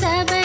seven.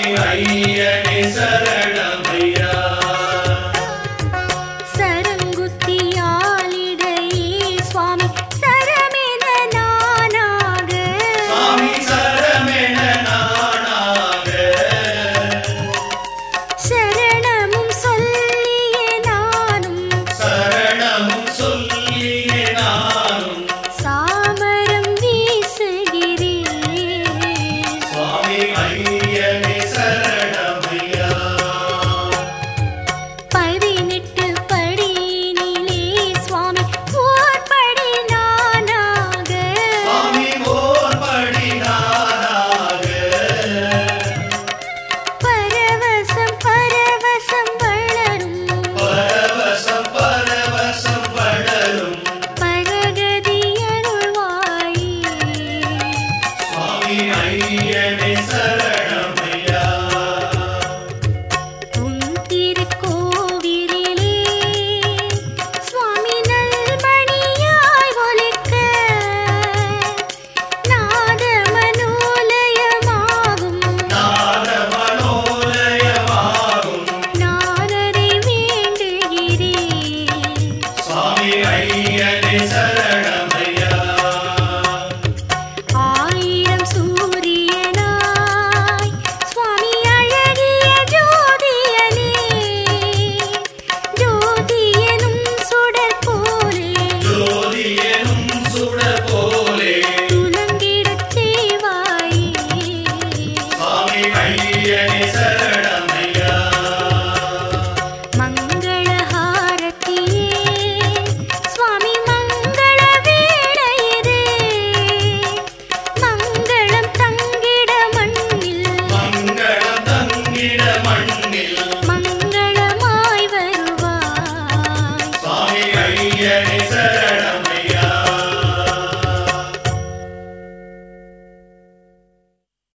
ஐயனே சரணமையா சுவாமி